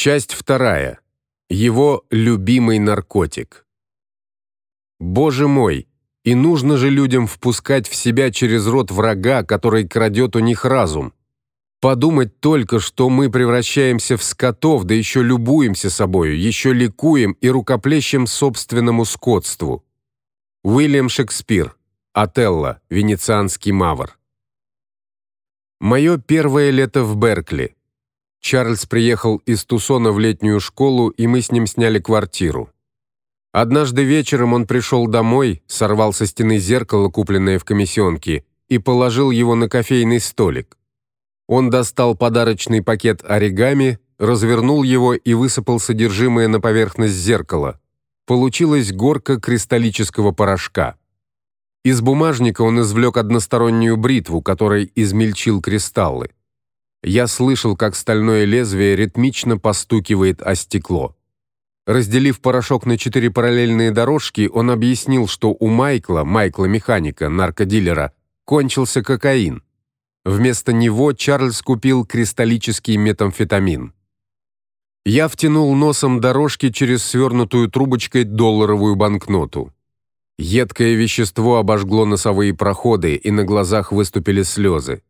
Часть вторая. Его любимый наркотик. Боже мой, и нужно же людям впускать в себя через рот врага, который крадет у них разум. Подумать только, что мы превращаемся в скотов, да еще любуемся собою, еще ликуем и рукоплещем собственному скотству. Уильям Шекспир. Отелло. Венецианский мавр. Мое первое лето в Беркли. Чарльз приехал из Тусона в летнюю школу, и мы с ним сняли квартиру. Однажды вечером он пришел домой, сорвал со стены зеркало, купленное в комиссионке, и положил его на кофейный столик. Он достал подарочный пакет оригами, развернул его и высыпал содержимое на поверхность зеркала. Получилась горка кристаллического порошка. Из бумажника он извлек одностороннюю бритву, которой измельчил кристаллы. Я слышал, как стальное лезвие ритмично постукивает о стекло. Разделив порошок на четыре параллельные дорожки, он объяснил, что у Майкла, Майкла механика, наркодилера, кончился кокаин. Вместо него Чарльз купил кристаллический метамфетамин. Я втянул носом дорожки через свернутую трубочкой долларовую банкноту. Едкое вещество обожгло носовые проходы, и на глазах выступили слезы.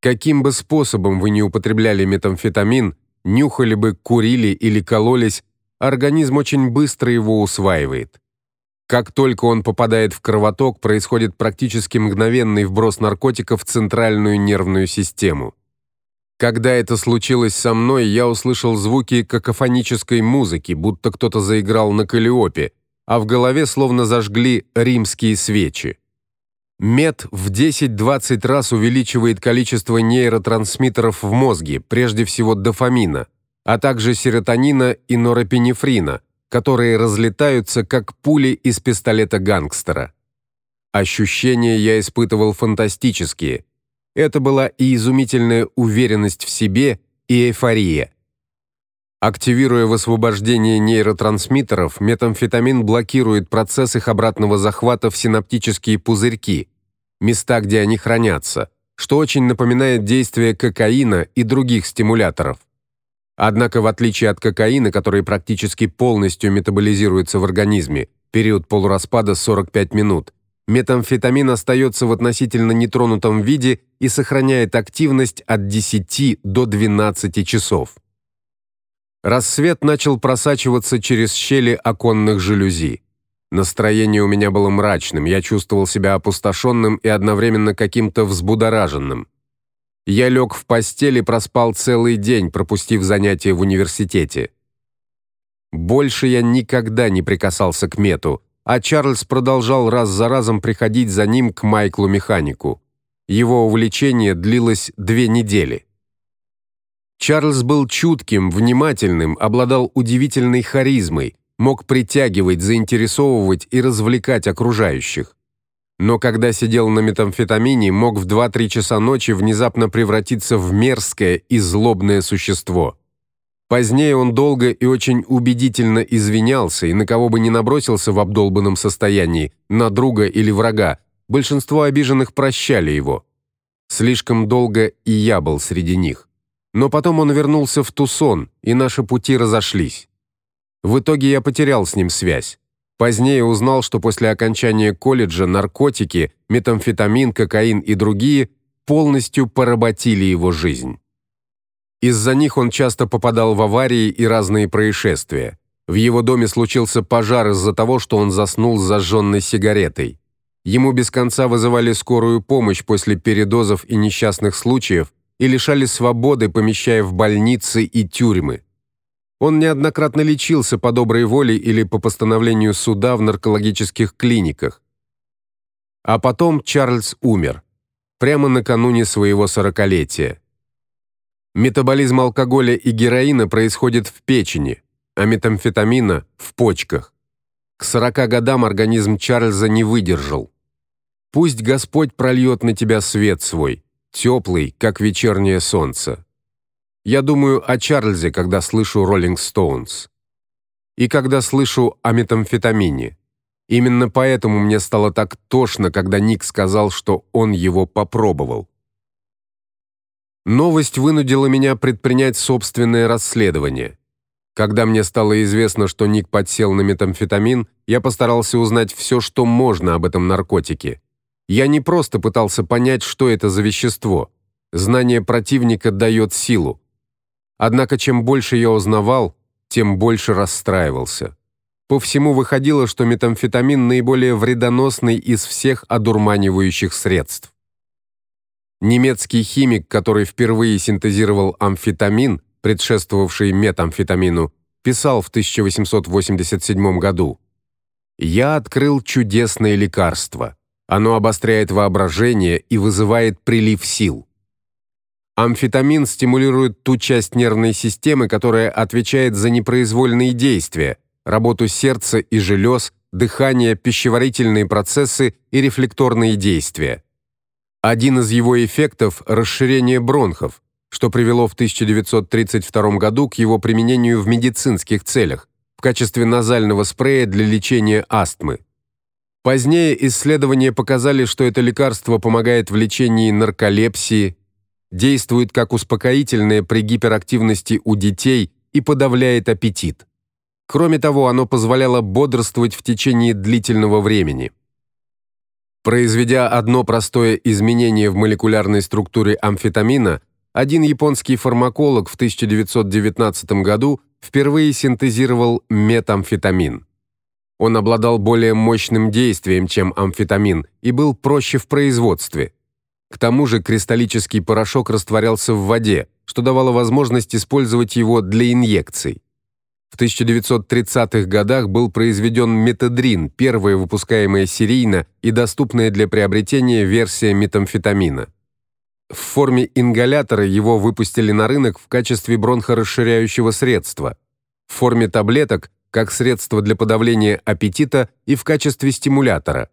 Каким бы способом вы ни употребляли метамфетамин, нюхали бы, курили или кололись, организм очень быстро его усваивает. Как только он попадает в кровоток, происходит практически мгновенный вброс наркотиков в центральную нервную систему. Когда это случилось со мной, я услышал звуки какофонической музыки, будто кто-то заиграл на калиопе, а в голове словно зажгли римские свечи. Мед в 10-20 раз увеличивает количество нейротрансмиттеров в мозге, прежде всего дофамина, а также серотонина и норопинефрина, которые разлетаются как пули из пистолета гангстера. Ощущения я испытывал фантастические. Это была и изумительная уверенность в себе, и эйфория. Активируя высвобождение нейротрансмиттеров, метамфетамин блокирует процесс их обратного захвата в синаптические пузырьки, места, где они хранятся, что очень напоминает действие кокаина и других стимуляторов. Однако в отличие от кокаина, который практически полностью метаболизируется в организме, период полураспада 45 минут, метамфетамин остается в относительно нетронутом виде и сохраняет активность от 10 до 12 часов. Рассвет начал просачиваться через щели оконных жалюзи. Настроение у меня было мрачным, я чувствовал себя опустошенным и одновременно каким-то взбудораженным. Я лег в постель и проспал целый день, пропустив занятия в университете. Больше я никогда не прикасался к мету, а Чарльз продолжал раз за разом приходить за ним к Майклу механику. Его увлечение длилось две недели. Чарльз был чутким, внимательным, обладал удивительной харизмой, мог притягивать, заинтересовывать и развлекать окружающих но когда сидел на метамфетамине, мог в 2-3 часа ночи внезапно превратиться в мерзкое и злобное существо. Позднее он долго и очень убедительно извинялся, и на кого бы ни набросился в обдолбанном состоянии, на друга или врага, большинство обиженных прощали его. Слишком долго и я был среди них. Но потом он вернулся в Тусон, и наши пути разошлись. В итоге я потерял с ним связь. Позднее узнал, что после окончания колледжа наркотики, метамфетамин, кокаин и другие полностью поработили его жизнь. Из-за них он часто попадал в аварии и разные происшествия. В его доме случился пожар из-за того, что он заснул с зажженной сигаретой. Ему без конца вызывали скорую помощь после передозов и несчастных случаев и лишали свободы, помещая в больницы и тюрьмы. Он неоднократно лечился по доброй воле или по постановлению суда в наркологических клиниках. А потом Чарльз умер прямо накануне своего сорокалетия. Метаболизм алкоголя и героина происходит в печени, а метамфетамина в почках. К 40 годам организм Чарльза не выдержал. Пусть Господь прольет на тебя свет свой, теплый, как вечернее солнце. Я думаю о Чарльзе, когда слышу Rolling Stones. И когда слышу о метамфетамине. Именно поэтому мне стало так тошно, когда Ник сказал, что он его попробовал. Новость вынудила меня предпринять собственное расследование. Когда мне стало известно, что Ник подсел на метамфетамин, я постарался узнать все, что можно об этом наркотике. Я не просто пытался понять, что это за вещество. Знание противника дает силу. Однако чем больше я узнавал, тем больше расстраивался. По всему выходило, что метамфетамин наиболее вредоносный из всех одурманивающих средств. Немецкий химик, который впервые синтезировал амфетамин, предшествовавший метамфетамину, писал в 1887 году: "Я открыл чудесное лекарство. Оно обостряет воображение и вызывает прилив сил. Амфетамин стимулирует ту часть нервной системы, которая отвечает за непроизвольные действия, работу сердца и желез, дыхание, пищеварительные процессы и рефлекторные действия. Один из его эффектов расширение бронхов, что привело в 1932 году к его применению в медицинских целях в качестве назального спрея для лечения астмы. Позднее исследования показали, что это лекарство помогает в лечении нарколепсии, действует как успокоительное при гиперактивности у детей и подавляет аппетит. Кроме того, оно позволяло бодрствовать в течение длительного времени. Произведя одно простое изменение в молекулярной структуре амфетамина, один японский фармаколог в 1919 году впервые синтезировал метамфетамин. Он обладал более мощным действием, чем амфетамин, и был проще в производстве. К тому же кристаллический порошок растворялся в воде, что давало возможность использовать его для инъекций. В 1930-х годах был произведен метедрин, первая выпускаемая серийно и доступная для приобретения версия метамфетамина. В форме ингалятора его выпустили на рынок в качестве бронхорасширяющего средства, в форме таблеток как средство для подавления аппетита и в качестве стимулятора.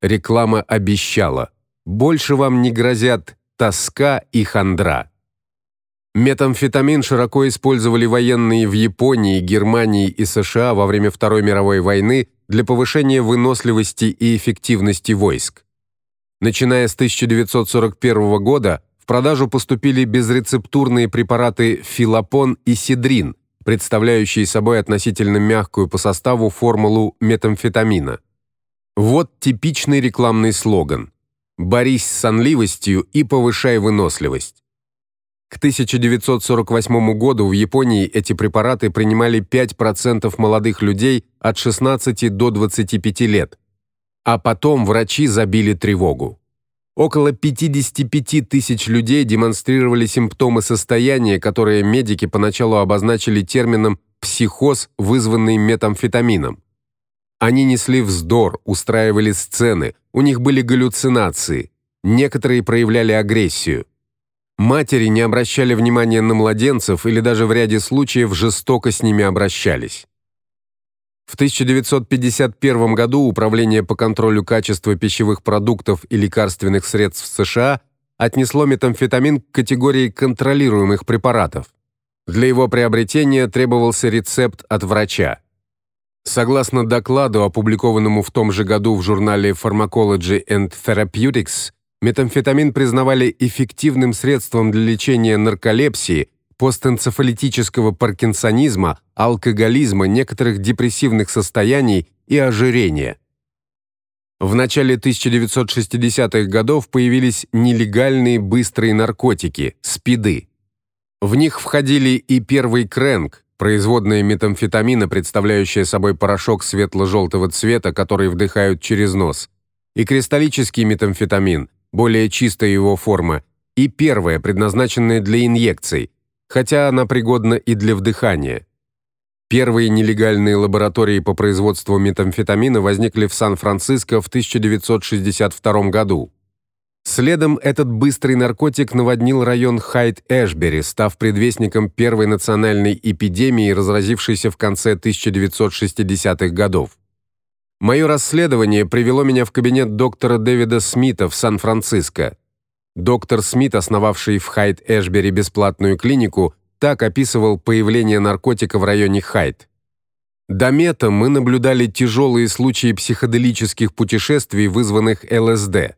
Реклама обещала: больше вам не грозят тоска и хандра. Метамфетамин широко использовали военные в Японии, Германии и США во время Второй мировой войны для повышения выносливости и эффективности войск. Начиная с 1941 года в продажу поступили безрецептурные препараты филопон и сидрин, представляющие собой относительно мягкую по составу формулу метамфетамина. Вот типичный рекламный слоган: борись с сонливостью и повышай выносливость. К 1948 году в Японии эти препараты принимали 5% молодых людей от 16 до 25 лет. А потом врачи забили тревогу. Около 55 тысяч людей демонстрировали симптомы состояния, которые медики поначалу обозначили термином психоз, вызванный метамфетамином. Они несли вздор, устраивали сцены, у них были галлюцинации. Некоторые проявляли агрессию. Матери не обращали внимания на младенцев или даже в ряде случаев жестоко с ними обращались. В 1951 году Управление по контролю качества пищевых продуктов и лекарственных средств США отнесло метамфетамин к категории контролируемых препаратов. Для его приобретения требовался рецепт от врача. Согласно докладу, опубликованному в том же году в журнале Pharmacology and Therapeutics, метамфетамин признавали эффективным средством для лечения нарколепсии, постэнцефалитического паркинсонизма, алкоголизма, некоторых депрессивных состояний и ожирения. В начале 1960-х годов появились нелегальные быстрые наркотики спиды. В них входили и первый крэнк, производная метамфетамина, представляющая собой порошок светло желтого цвета, который вдыхают через нос, и кристаллический метамфетамин, более чистая его форма, и первая, предназначенная для инъекций, хотя она пригодна и для вдыхания. Первые нелегальные лаборатории по производству метамфетамина возникли в Сан-Франциско в 1962 году. Следом этот быстрый наркотик наводнил район Хайт-Эшбери, став предвестником первой национальной эпидемии, разразившейся в конце 1960-х годов. Мое расследование привело меня в кабинет доктора Дэвида Смита в Сан-Франциско. Доктор Смит, основавший в Хайт-Эшбери бесплатную клинику, так описывал появление наркотика в районе Хайт. До мета мы наблюдали тяжелые случаи психоделических путешествий, вызванных ЛСД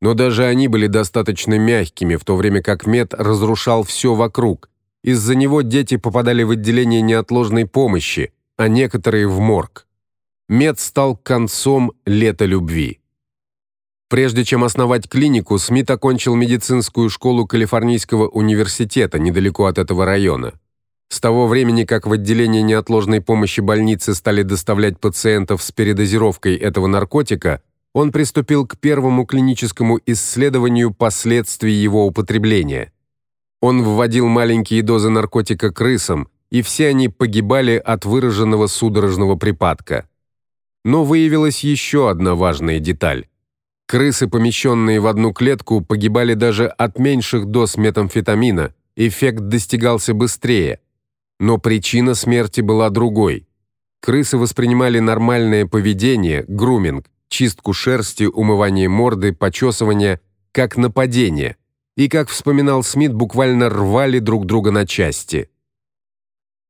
но даже они были достаточно мягкими, в то время как мед разрушал все вокруг, из-за него дети попадали в отделение неотложной помощи, а некоторые в морг. Мед стал концом лета любви. Прежде чем основать клинику, Смит окончил медицинскую школу Калифорнийского университета недалеко от этого района. С того времени, как в отделение неотложной помощи больницы стали доставлять пациентов с передозировкой этого наркотика, он приступил к первому клиническому исследованию последствий его употребления. Он вводил маленькие дозы наркотика крысам, и все они погибали от выраженного судорожного припадка. Но выявилась еще одна важная деталь. Крысы, помещенные в одну клетку, погибали даже от меньших доз метамфетамина. Эффект достигался быстрее. Но причина смерти была другой. Крысы воспринимали нормальное поведение, груминг, чистку шерсти, умывание морды, почесывание как нападение. И как вспоминал Смит, буквально рвали друг друга на части.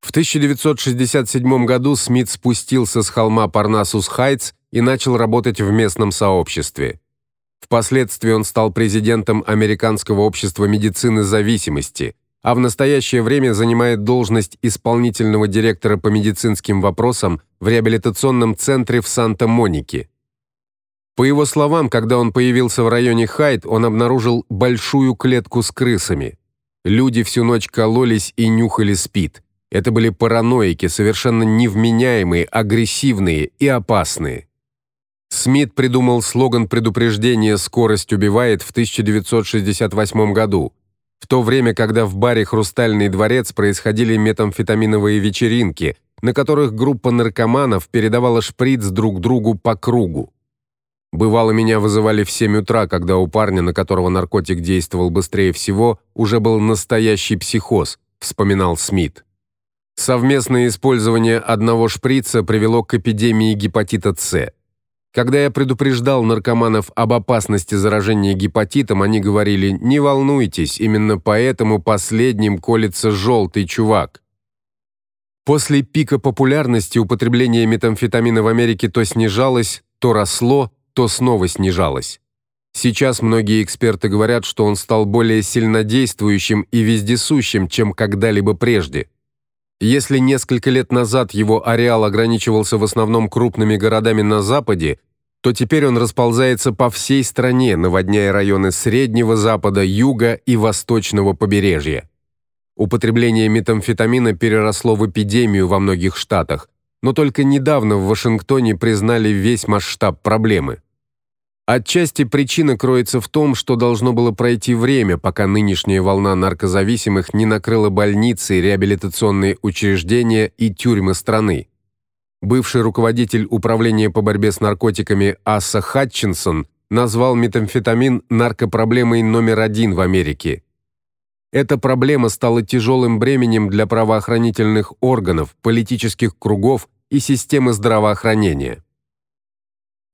В 1967 году Смит спустился с холма Парнасус-Хайтс и начал работать в местном сообществе. Впоследствии он стал президентом Американского общества медицины зависимости, а в настоящее время занимает должность исполнительного директора по медицинским вопросам в реабилитационном центре в Санта-Монике. По его словам, когда он появился в районе Хайт, он обнаружил большую клетку с крысами. Люди всю ночь кололись и нюхали спид. Это были параноики, совершенно невменяемые, агрессивные и опасные. Смит придумал слоган предупреждения «Скорость убивает» в 1968 году, в то время, когда в баре «Хрустальный дворец» происходили метамфетаминовые вечеринки, на которых группа наркоманов передавала шприц друг другу по кругу. Бывало, меня вызывали в 7 утра, когда у парня, на которого наркотик действовал быстрее всего, уже был настоящий психоз, вспоминал Смит. Совместное использование одного шприца привело к эпидемии гепатита С. Когда я предупреждал наркоманов об опасности заражения гепатитом, они говорили: "Не волнуйтесь, именно поэтому последним колется желтый чувак". После пика популярности употребление метамфетамина в Америке то снижалось, то росло, то снова снижалось. Сейчас многие эксперты говорят, что он стал более сильнодействующим и вездесущим, чем когда-либо прежде. Если несколько лет назад его ареал ограничивался в основном крупными городами на западе, то теперь он расползается по всей стране, наводняя районы Среднего Запада, Юга и Восточного побережья. Употребление метамфетамина переросло в эпидемию во многих штатах, но только недавно в Вашингтоне признали весь масштаб проблемы. Отчасти причина кроется в том, что должно было пройти время, пока нынешняя волна наркозависимых не накрыла больницы, реабилитационные учреждения и тюрьмы страны. Бывший руководитель управления по борьбе с наркотиками Асса Хатчинсон назвал метамфетамин наркопроблемой номер один в Америке. Эта проблема стала тяжелым бременем для правоохранительных органов, политических кругов и системы здравоохранения.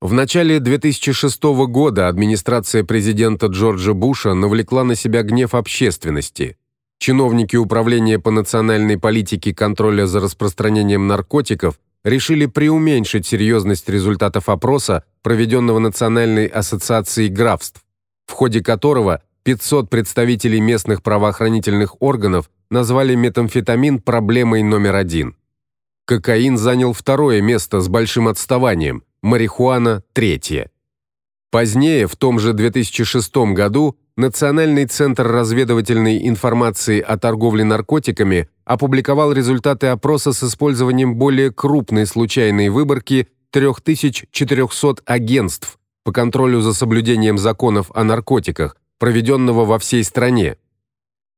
В начале 2006 года администрация президента Джорджа Буша навлекла на себя гнев общественности. Чиновники управления по национальной политике контроля за распространением наркотиков решили преуменьшить серьезность результатов опроса, проведенного Национальной ассоциацией графств, в ходе которого 500 представителей местных правоохранительных органов назвали метамфетамин проблемой номер один. Кокаин занял второе место с большим отставанием марихуана третье. Позднее, в том же 2006 году, Национальный центр разведывательной информации о торговле наркотиками опубликовал результаты опроса с использованием более крупной случайной выборки 3400 агентств по контролю за соблюдением законов о наркотиках, проведенного во всей стране.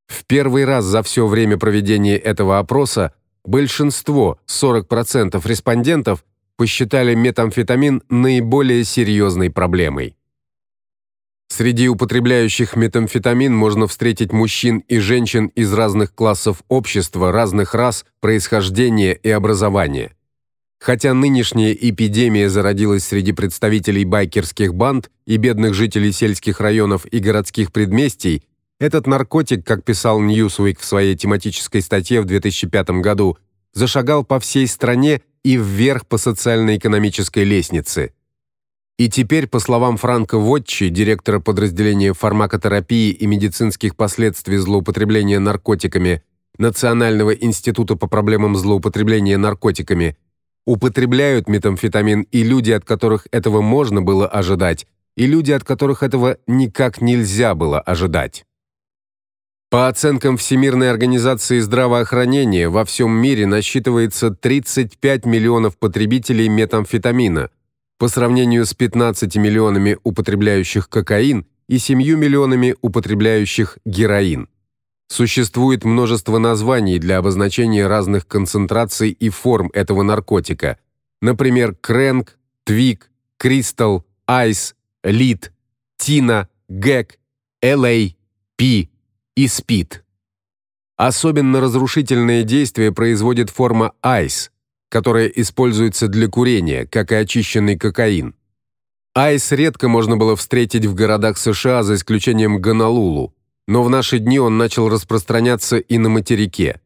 В первый раз за все время проведения этого опроса большинство, 40% респондентов, посчитали метамфетамин наиболее серьезной проблемой. Среди употребляющих метамфетамин можно встретить мужчин и женщин из разных классов общества, разных рас, происхождения и образования. Хотя нынешняя эпидемия зародилась среди представителей байкерских банд и бедных жителей сельских районов и городских предместий, этот наркотик, как писал Newsweek в своей тематической статье в 2005 году, зашагал по всей стране и вверх по социально-экономической лестнице. И теперь, по словам Франка Вотчи, директора подразделения фармакотерапии и медицинских последствий злоупотребления наркотиками Национального института по проблемам злоупотребления наркотиками, употребляют метамфетамин и люди, от которых этого можно было ожидать, и люди, от которых этого никак нельзя было ожидать. По оценкам Всемирной организации здравоохранения, во всем мире насчитывается 35 миллионов потребителей метамфетамина, по сравнению с 15 миллионами употребляющих кокаин и 7 миллионами употребляющих героин. Существует множество названий для обозначения разных концентраций и форм этого наркотика. Например, крэнк, твик, кристалл, айс, лид, тина, гэк, LA, пи и спид. Особенно разрушительное действие производит форма айс, которая используется для курения, как и очищенный кокаин. Айс редко можно было встретить в городах США за исключением Гонолулу, но в наши дни он начал распространяться и на материке.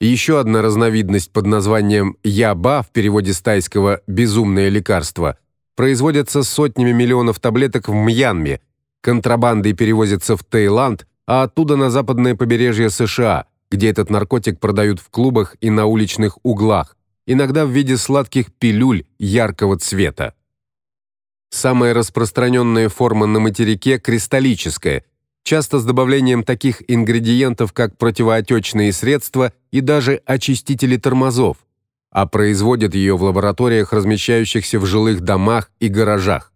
Еще одна разновидность под названием яба в переводе с тайского безумное лекарство производится сотнями миллионов таблеток в Мьянме, контрабандой перевозится в Таиланд, а оттуда на западное побережье США, где этот наркотик продают в клубах и на уличных углах, иногда в виде сладких пилюль яркого цвета. Самая распространенная форма на материке кристаллическая, часто с добавлением таких ингредиентов, как противоотечные средства и даже очистители тормозов, а производят ее в лабораториях, размещающихся в жилых домах и гаражах.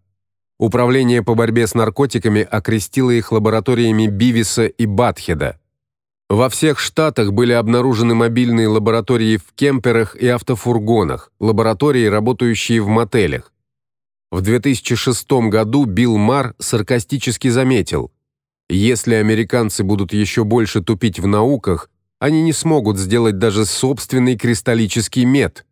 Управление по борьбе с наркотиками окрестило их лабораториями Бивиса и Батхеда. Во всех штатах были обнаружены мобильные лаборатории в кемперах и автофургонах, лаборатории, работающие в мотелях. В 2006 году Билл Мар саркастически заметил: если американцы будут еще больше тупить в науках, они не смогут сделать даже собственный кристаллический мед.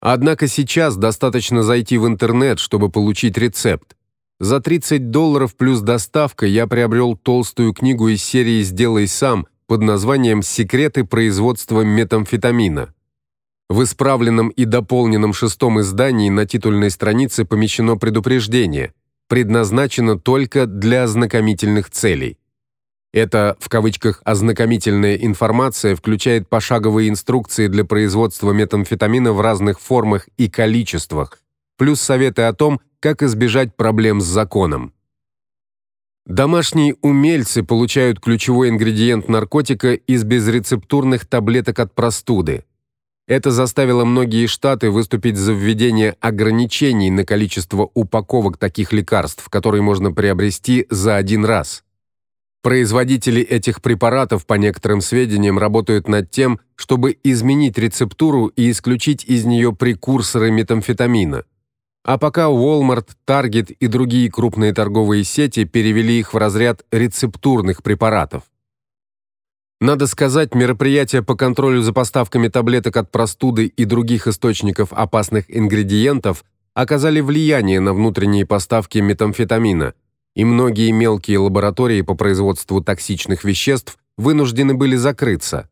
Однако сейчас достаточно зайти в интернет, чтобы получить рецепт. За 30 долларов плюс доставка я приобрел толстую книгу из серии «Сделай сам» под названием «Секреты производства метамфетамина». В исправленном и дополненном шестом издании на титульной странице помещено предупреждение – предназначена только для ознакомительных целей. Эта в кавычках ознакомительная информация включает пошаговые инструкции для производства метамфетамина в разных формах и количествах, плюс советы о том, как избежать проблем с законом. Домашние умельцы получают ключевой ингредиент наркотика из безрецептурных таблеток от простуды. Это заставило многие штаты выступить за введение ограничений на количество упаковок таких лекарств, которые можно приобрести за один раз. Производители этих препаратов, по некоторым сведениям, работают над тем, чтобы изменить рецептуру и исключить из нее прекурсоры метамфетамина. А пока Walmart, Target и другие крупные торговые сети перевели их в разряд рецептурных препаратов. Надо сказать, мероприятия по контролю за поставками таблеток от простуды и других источников опасных ингредиентов оказали влияние на внутренние поставки метамфетамина, и многие мелкие лаборатории по производству токсичных веществ вынуждены были закрыться.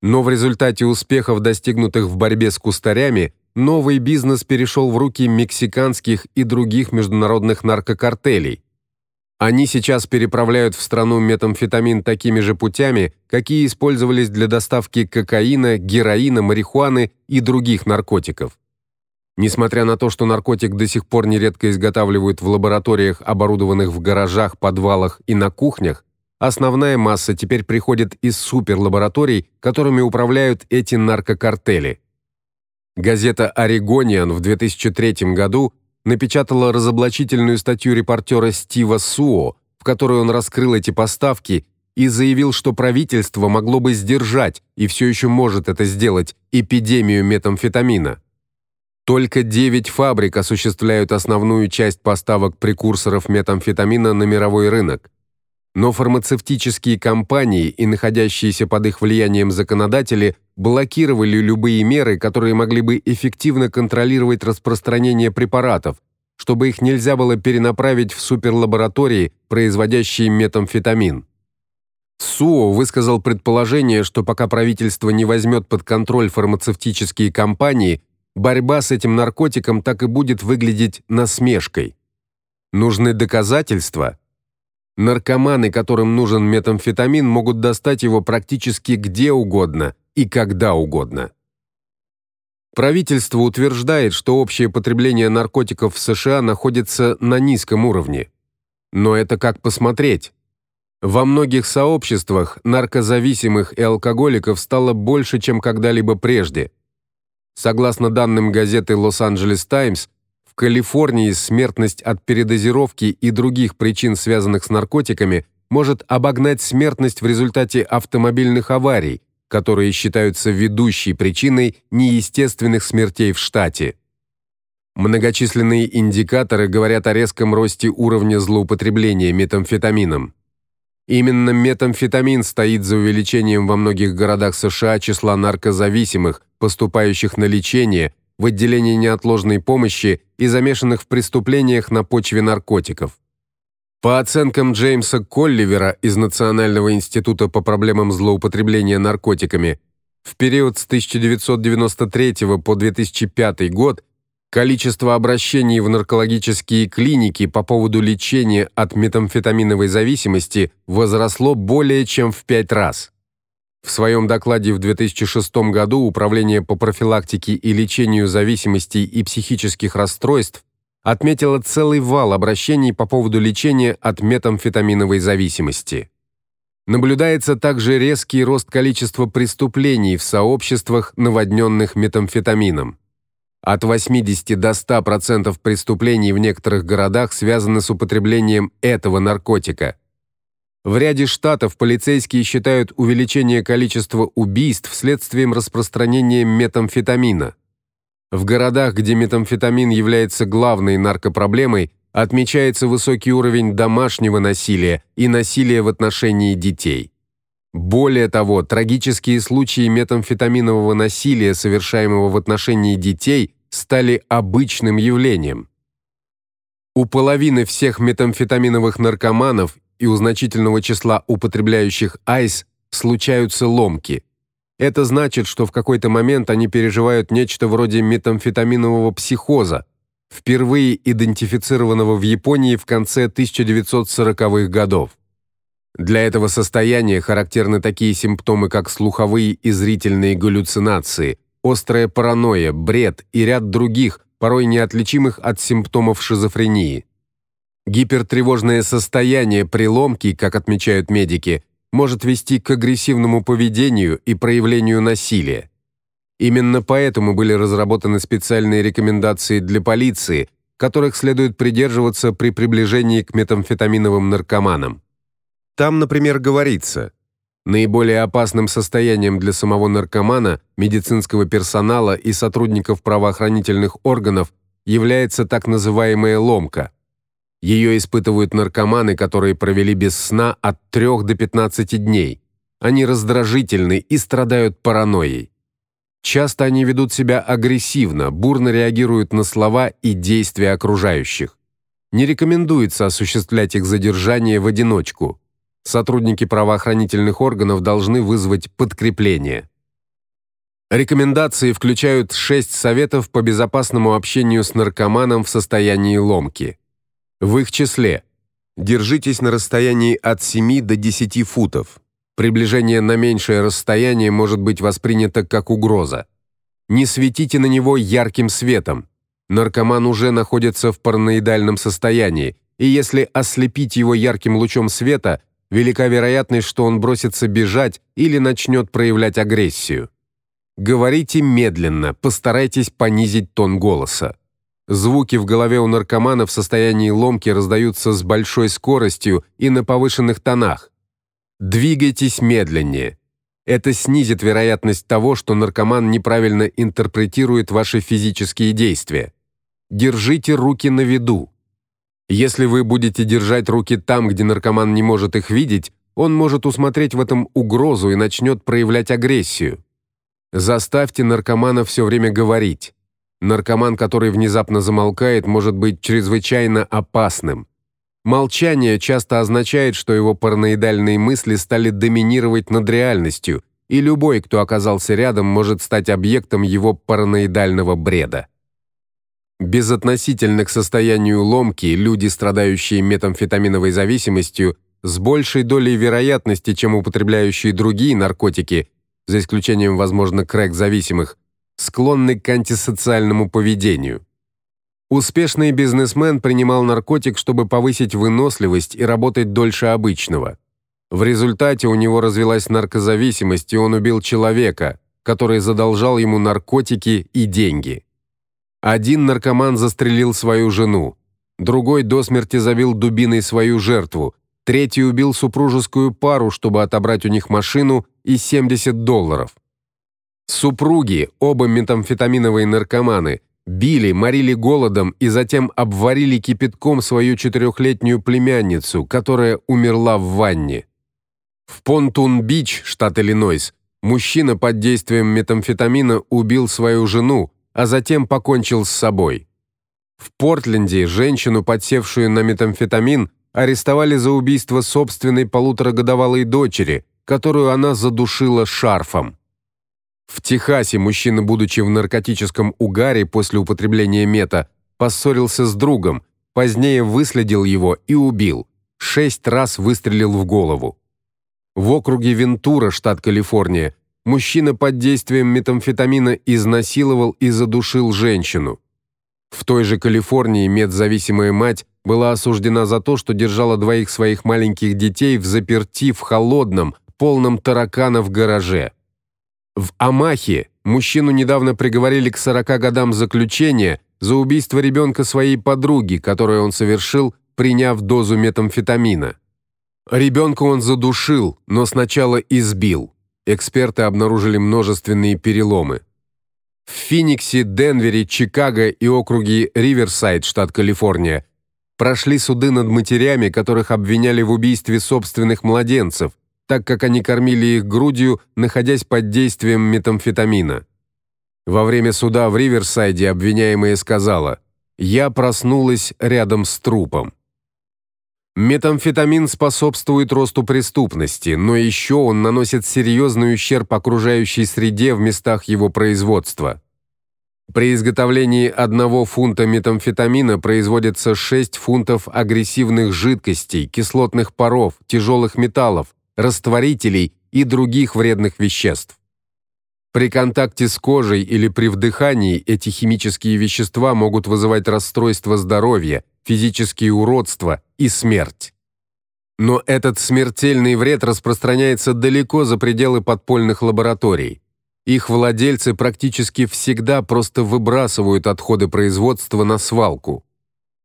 Но в результате успехов, достигнутых в борьбе с кустарями, новый бизнес перешел в руки мексиканских и других международных наркокартелей, они сейчас переправляют в страну метамфетамин такими же путями, какие использовались для доставки кокаина, героина, марихуаны и других наркотиков. Несмотря на то, что наркотик до сих пор нередко изготавливают в лабораториях, оборудованных в гаражах, подвалах и на кухнях, основная масса теперь приходит из суперлабораторий, которыми управляют эти наркокартели. Газета Орегониан в 2003 году напечатала разоблачительную статью репортера Стива Суо, в которой он раскрыл эти поставки и заявил, что правительство могло бы сдержать и все еще может это сделать эпидемию метамфетамина. Только 9 фабрик осуществляют основную часть поставок прекурсоров метамфетамина на мировой рынок. Но фармацевтические компании и находящиеся под их влиянием законодатели блокировали любые меры, которые могли бы эффективно контролировать распространение препаратов, чтобы их нельзя было перенаправить в суперлаборатории, производящие метамфетамин. Суо высказал предположение, что пока правительство не возьмет под контроль фармацевтические компании, борьба с этим наркотиком так и будет выглядеть насмешкой. Нужны доказательства? Наркоманы, которым нужен метамфетамин, могут достать его практически где угодно и когда угодно. Правительство утверждает, что общее потребление наркотиков в США находится на низком уровне. Но это как посмотреть. Во многих сообществах наркозависимых и алкоголиков стало больше, чем когда-либо прежде. Согласно данным газеты Los-Angeles Times, в Калифорнии смертность от передозировки и других причин, связанных с наркотиками, может обогнать смертность в результате автомобильных аварий, которые считаются ведущей причиной неестественных смертей в штате. Многочисленные индикаторы говорят о резком росте уровня злоупотребления метамфетамином. Именно метамфетамин стоит за увеличением во многих городах США числа наркозависимых, поступающих на лечение в отделение неотложной помощи и замешанных в преступлениях на почве наркотиков. По оценкам Джеймса Колливера из Национального института по проблемам злоупотребления наркотиками, в период с 1993 по 2005 год Количество обращений в наркологические клиники по поводу лечения от метамфетаминовой зависимости возросло более чем в 5 раз. В своем докладе в 2006 году Управление по профилактике и лечению зависимостей и психических расстройств отметило целый вал обращений по поводу лечения от метамфетаминовой зависимости. Наблюдается также резкий рост количества преступлений в сообществах, наводненных метамфетамином. От 80 до 100% преступлений в некоторых городах связаны с употреблением этого наркотика. В ряде штатов полицейские считают увеличение количества убийств следствием распространения метамфетамина. В городах, где метамфетамин является главной наркопроблемой, отмечается высокий уровень домашнего насилия и насилия в отношении детей. Более того, трагические случаи метамфетаминового насилия, совершаемого в отношении детей, стали обычным явлением. У половины всех метамфетаминовых наркоманов и у значительного числа употребляющих айс случаются ломки. Это значит, что в какой-то момент они переживают нечто вроде метамфетаминового психоза, впервые идентифицированного в Японии в конце 1940-х годов. Для этого состояния характерны такие симптомы, как слуховые и зрительные галлюцинации, острая паранойя, бред и ряд других, порой неотличимых от симптомов шизофрении. Гипертревожное состояние при ломке, как отмечают медики, может вести к агрессивному поведению и проявлению насилия. Именно поэтому были разработаны специальные рекомендации для полиции, которых следует придерживаться при приближении к метамфетаминовым наркоманам. Там, например, говорится: наиболее опасным состоянием для самого наркомана, медицинского персонала и сотрудников правоохранительных органов является так называемая ломка. Ее испытывают наркоманы, которые провели без сна от 3 до 15 дней. Они раздражительны и страдают паранойей. Часто они ведут себя агрессивно, бурно реагируют на слова и действия окружающих. Не рекомендуется осуществлять их задержание в одиночку сотрудники правоохранительных органов должны вызвать подкрепление. Рекомендации включают шесть советов по безопасному общению с наркоманом в состоянии ломки. В их числе: держитесь на расстоянии от 7 до 10 футов. Приближение на меньшее расстояние может быть воспринято как угроза. Не светите на него ярким светом. Наркоман уже находится в параноидальном состоянии, и если ослепить его ярким лучом света, велика вероятность, что он бросится бежать или начнет проявлять агрессию. Говорите медленно, постарайтесь понизить тон голоса. Звуки в голове у наркомана в состоянии ломки раздаются с большой скоростью и на повышенных тонах. Двигайтесь медленнее. Это снизит вероятность того, что наркоман неправильно интерпретирует ваши физические действия. Держите руки на виду. Если вы будете держать руки там, где наркоман не может их видеть, он может усмотреть в этом угрозу и начнет проявлять агрессию. Заставьте наркомана все время говорить. Наркоман, который внезапно замолкает, может быть чрезвычайно опасным. Молчание часто означает, что его параноидальные мысли стали доминировать над реальностью, и любой, кто оказался рядом, может стать объектом его параноидального бреда. Безотносительно к состоянию ломки, люди, страдающие метамфетаминовой зависимостью, с большей долей вероятности, чем употребляющие другие наркотики, за исключением, возможно, крэк-зависимых, склонны к антисоциальному поведению. Успешный бизнесмен принимал наркотик, чтобы повысить выносливость и работать дольше обычного. В результате у него развилась наркозависимость, и он убил человека, который задолжал ему наркотики и деньги. Один наркоман застрелил свою жену, другой до смерти забил дубиной свою жертву, третий убил супружескую пару, чтобы отобрать у них машину и 70 долларов. Супруги, оба метамфетаминовые наркоманы, били, морили голодом и затем обварили кипятком свою четырехлетнюю племянницу, которая умерла в ванне. В Понтун-Бич, штат Иллинойс, мужчина под действием метамфетамина убил свою жену, а затем покончил с собой. В Портленде женщину, подсевшую на метамфетамин, арестовали за убийство собственной полуторагодовалой дочери, которую она задушила шарфом. В Техасе мужчина, будучи в наркотическом угаре после употребления мета, поссорился с другом, позднее выследил его и убил. Шесть раз выстрелил в голову. В округе Вентура, штат Калифорния, мужчина под действием метамфетамина изнасиловал и задушил женщину. В той же Калифорнии медзависимая мать была осуждена за то, что держала двоих своих маленьких детей в заперти в холодном, полном тараканов гараже. В Амахе мужчину недавно приговорили к 40 годам заключения за убийство ребенка своей подруги, которое он совершил, приняв дозу метамфетамина. Ребенка он задушил, но сначала избил. Эксперты обнаружили множественные переломы. В Финиксе, Денвере, Чикаго и округе Риверсайд, штат Калифорния, прошли суды над матерями, которых обвиняли в убийстве собственных младенцев, так как они кормили их грудью, находясь под действием метамфетамина. Во время суда в Риверсайде обвиняемая сказала: "Я проснулась рядом с трупом". Метамфетамин способствует росту преступности, но еще он наносит серьезный ущерб окружающей среде в местах его производства. При изготовлении 1 фунта метамфетамина производится 6 фунтов агрессивных жидкостей, кислотных паров, тяжелых металлов, растворителей и других вредных веществ. При контакте с кожей или при вдыхании эти химические вещества могут вызывать расстройство здоровья, физические уродства и смерть. Но этот смертельный вред распространяется далеко за пределы подпольных лабораторий. Их владельцы практически всегда просто выбрасывают отходы производства на свалку.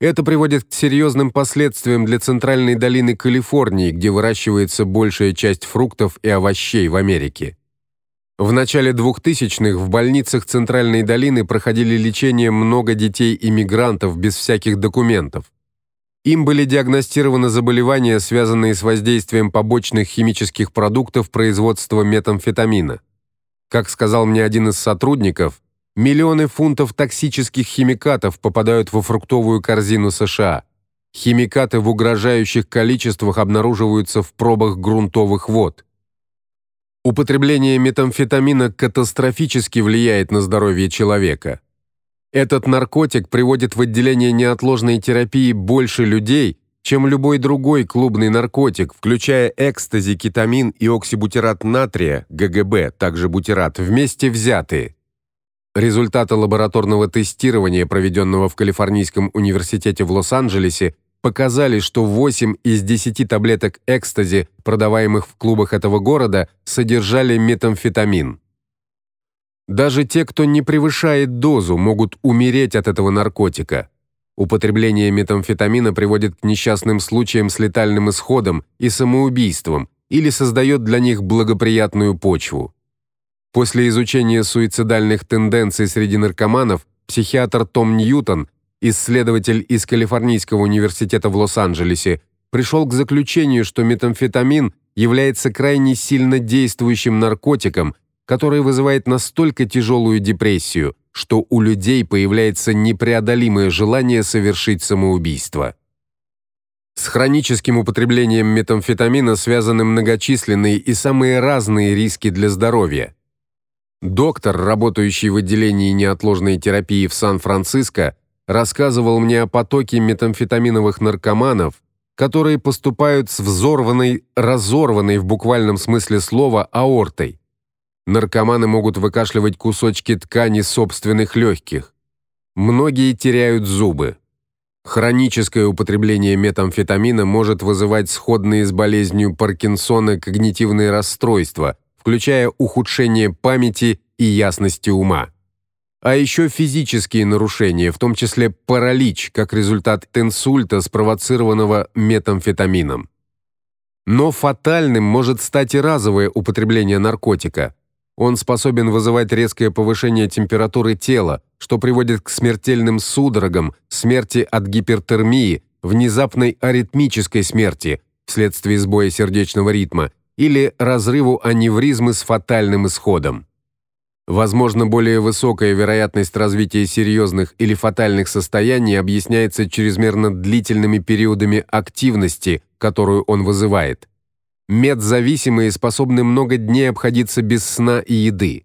Это приводит к серьезным последствиям для центральной долины Калифорнии, где выращивается большая часть фруктов и овощей в Америке. В начале 2000-х в больницах Центральной долины проходили лечение много детей-иммигрантов без всяких документов. Им были диагностированы заболевания, связанные с воздействием побочных химических продуктов производства метамфетамина. Как сказал мне один из сотрудников, миллионы фунтов токсических химикатов попадают во фруктовую корзину США. Химикаты в угрожающих количествах обнаруживаются в пробах грунтовых вод. Употребление метамфетамина катастрофически влияет на здоровье человека. Этот наркотик приводит в отделение неотложной терапии больше людей, чем любой другой клубный наркотик, включая экстази, кетамин и оксибутират натрия, ГГБ, также бутират, вместе взятые. Результаты лабораторного тестирования, проведенного в Калифорнийском университете в Лос-Анджелесе, показали, что 8 из 10 таблеток экстази, продаваемых в клубах этого города, содержали метамфетамин. Даже те, кто не превышает дозу, могут умереть от этого наркотика. Употребление метамфетамина приводит к несчастным случаям с летальным исходом и самоубийством или создает для них благоприятную почву. После изучения суицидальных тенденций среди наркоманов психиатр Том Ньютон исследователь из Калифорнийского университета в Лос-Анджелесе, пришел к заключению, что метамфетамин является крайне сильно действующим наркотиком, который вызывает настолько тяжелую депрессию, что у людей появляется непреодолимое желание совершить самоубийство. С хроническим употреблением метамфетамина связаны многочисленные и самые разные риски для здоровья. Доктор, работающий в отделении неотложной терапии в Сан-Франциско, рассказывал мне о потоке метамфетаминовых наркоманов, которые поступают с взорванной, разорванной в буквальном смысле слова аортой. Наркоманы могут выкашливать кусочки ткани собственных легких. Многие теряют зубы. Хроническое употребление метамфетамина может вызывать сходные с болезнью Паркинсона когнитивные расстройства, включая ухудшение памяти и ясности ума. А еще физические нарушения, в том числе паралич, как результат инсульта, спровоцированного метамфетамином. Но фатальным может стать и разовое употребление наркотика. Он способен вызывать резкое повышение температуры тела, что приводит к смертельным судорогам, смерти от гипертермии, внезапной аритмической смерти вследствие сбоя сердечного ритма или разрыву аневризмы с фатальным исходом. Возможно, более высокая вероятность развития серьезных или фатальных состояний объясняется чрезмерно длительными периодами активности, которую он вызывает. Медзависимые способны много дней обходиться без сна и еды.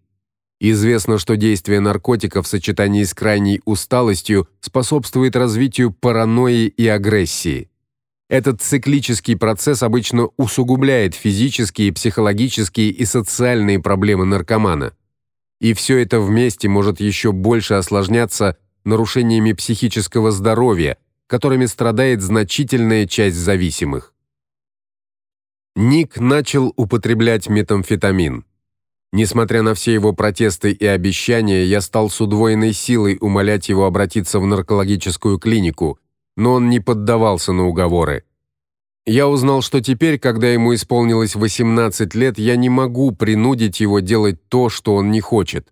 Известно, что действие наркотиков в сочетании с крайней усталостью способствует развитию паранойи и агрессии. Этот циклический процесс обычно усугубляет физические, психологические и социальные проблемы наркомана. И все это вместе может еще больше осложняться нарушениями психического здоровья, которыми страдает значительная часть зависимых. Ник начал употреблять метамфетамин. Несмотря на все его протесты и обещания, я стал с удвоенной силой умолять его обратиться в наркологическую клинику, но он не поддавался на уговоры. Я узнал, что теперь, когда ему исполнилось 18 лет, я не могу принудить его делать то, что он не хочет.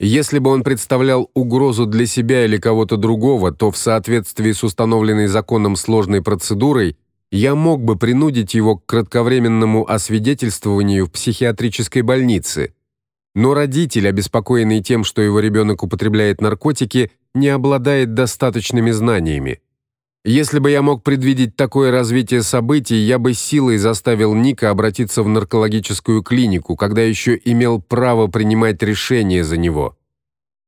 Если бы он представлял угрозу для себя или кого-то другого, то в соответствии с установленной законом сложной процедурой я мог бы принудить его к кратковременному освидетельствованию в психиатрической больнице. Но родитель, обеспокоенный тем, что его ребенок употребляет наркотики, не обладает достаточными знаниями. Если бы я мог предвидеть такое развитие событий, я бы силой заставил Ника обратиться в наркологическую клинику, когда еще имел право принимать решения за него.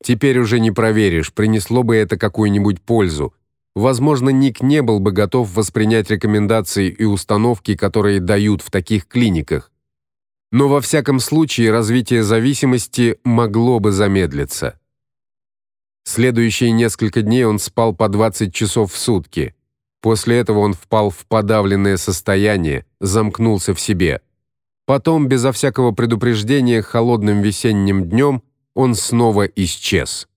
Теперь уже не проверишь, принесло бы это какую-нибудь пользу. Возможно, Ник не был бы готов воспринять рекомендации и установки, которые дают в таких клиниках. Но во всяком случае развитие зависимости могло бы замедлиться. Следующие несколько дней он спал по 20 часов в сутки. После этого он впал в подавленное состояние, замкнулся в себе. Потом, безо всякого предупреждения, холодным весенним днем он снова исчез.